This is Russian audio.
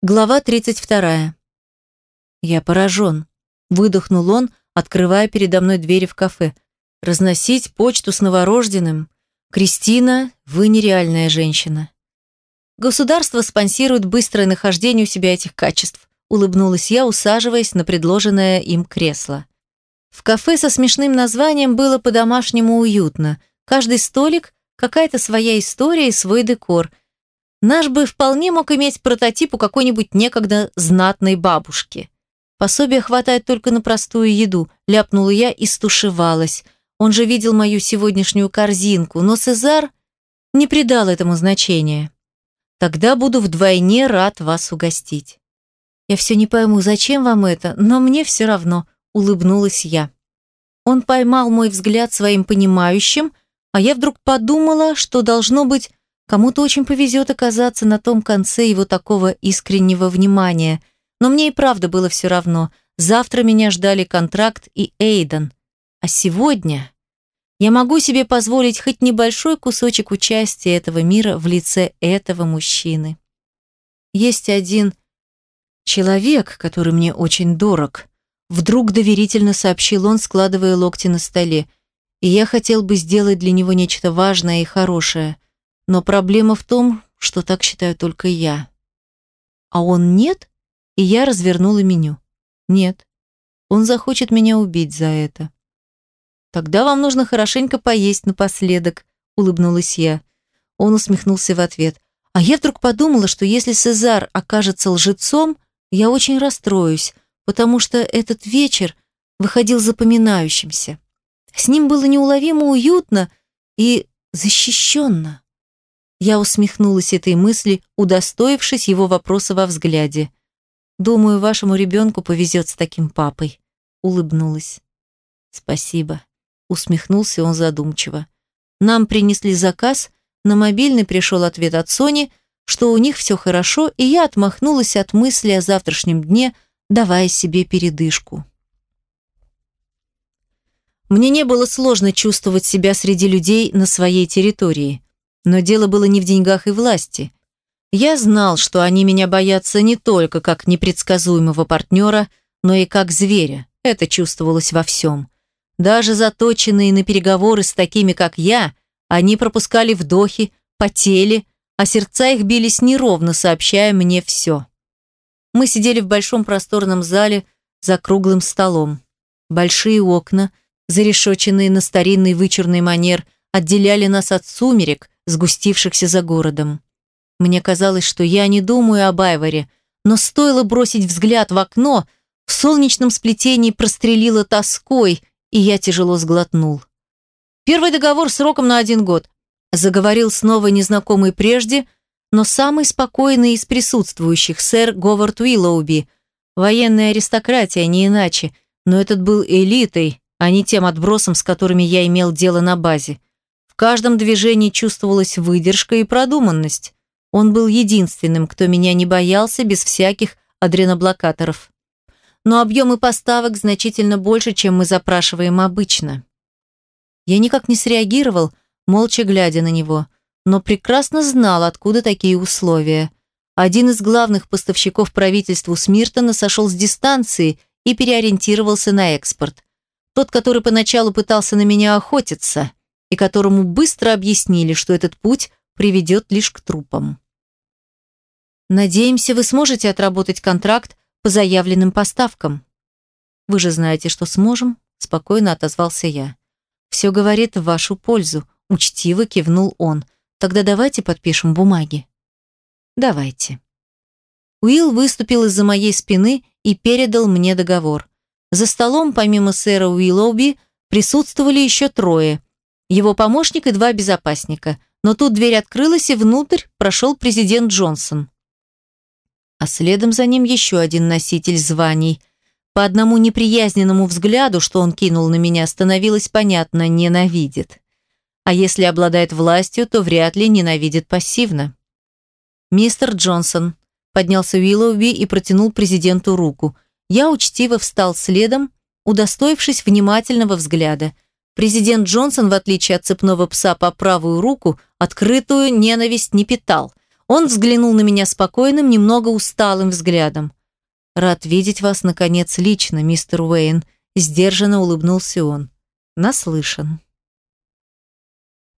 Глава 32. Я поражен. Выдохнул он, открывая передо мной двери в кафе. Разносить почту с новорожденным. Кристина, вы нереальная женщина. Государство спонсирует быстрое нахождение у себя этих качеств. Улыбнулась я, усаживаясь на предложенное им кресло. В кафе со смешным названием было по-домашнему уютно. Каждый столик – какая-то своя история и свой декор – Наш бы вполне мог иметь прототип у какой-нибудь некогда знатной бабушки. Пособия хватает только на простую еду, ляпнула я и стушевалась. Он же видел мою сегодняшнюю корзинку, но Цезар не придал этому значения. Тогда буду вдвойне рад вас угостить. Я все не пойму, зачем вам это, но мне все равно, улыбнулась я. Он поймал мой взгляд своим понимающим, а я вдруг подумала, что должно быть Кому-то очень повезет оказаться на том конце его такого искреннего внимания. Но мне и правда было все равно. Завтра меня ждали контракт и Эйден. А сегодня я могу себе позволить хоть небольшой кусочек участия этого мира в лице этого мужчины. Есть один человек, который мне очень дорог. Вдруг доверительно сообщил он, складывая локти на столе. И я хотел бы сделать для него нечто важное и хорошее – но проблема в том, что так считаю только я. А он нет? И я развернула меню. Нет. Он захочет меня убить за это. Тогда вам нужно хорошенько поесть напоследок, улыбнулась я. Он усмехнулся в ответ. А я вдруг подумала, что если Сезар окажется лжецом, я очень расстроюсь, потому что этот вечер выходил запоминающимся. С ним было неуловимо уютно и защищенно. Я усмехнулась этой мысли, удостоившись его вопроса во взгляде. «Думаю, вашему ребенку повезет с таким папой», — улыбнулась. «Спасибо», — усмехнулся он задумчиво. «Нам принесли заказ, на мобильный пришел ответ от Сони, что у них все хорошо, и я отмахнулась от мысли о завтрашнем дне, давая себе передышку. Мне не было сложно чувствовать себя среди людей на своей территории. Но дело было не в деньгах и власти. Я знал, что они меня боятся не только как непредсказуемого партнера, но и как зверя. Это чувствовалось во всем. Даже заточенные на переговоры с такими, как я, они пропускали вдохи, потели, а сердца их бились неровно, сообщая мне все. Мы сидели в большом просторном зале за круглым столом. Большие окна, зарешоченные на старинный вычурный манер, отделяли нас от сумерек, сгустившихся за городом. Мне казалось, что я не думаю об Айваре, но стоило бросить взгляд в окно, в солнечном сплетении прострелило тоской, и я тяжело сглотнул. Первый договор сроком на один год. Заговорил снова незнакомый прежде, но самый спокойный из присутствующих, сэр Говард Уиллоуби. Военная аристократия, не иначе, но этот был элитой, а не тем отбросом, с которыми я имел дело на базе каждом движении чувствовалась выдержка и продуманность. Он был единственным, кто меня не боялся без всяких адреноблокаторов. Но объемы поставок значительно больше, чем мы запрашиваем обычно. Я никак не среагировал, молча глядя на него, но прекрасно знал, откуда такие условия. Один из главных поставщиков правительству Смиртона сошел с дистанции и переориентировался на экспорт. Тот, который поначалу пытался на меня охотиться – и которому быстро объяснили, что этот путь приведет лишь к трупам. Надеемся, вы сможете отработать контракт по заявленным поставкам. Вы же знаете, что сможем, спокойно отозвался я. Все говорит в вашу пользу, учтиво кивнул он. Тогда давайте подпишем бумаги. Давайте. Уилл выступил из-за моей спины и передал мне договор. За столом, помимо сэра Уиллоуби, присутствовали еще трое – его помощник и два безопасника. Но тут дверь открылась, и внутрь прошел президент Джонсон. А следом за ним еще один носитель званий. По одному неприязненному взгляду, что он кинул на меня, становилось понятно, ненавидит. А если обладает властью, то вряд ли ненавидит пассивно. «Мистер Джонсон», — поднялся Уиллоуби и протянул президенту руку. Я учтиво встал следом, удостоившись внимательного взгляда — Президент Джонсон, в отличие от цепного пса по правую руку, открытую ненависть не питал. Он взглянул на меня спокойным, немного усталым взглядом. «Рад видеть вас, наконец, лично, мистер Уэйн», – сдержанно улыбнулся он. «Наслышан».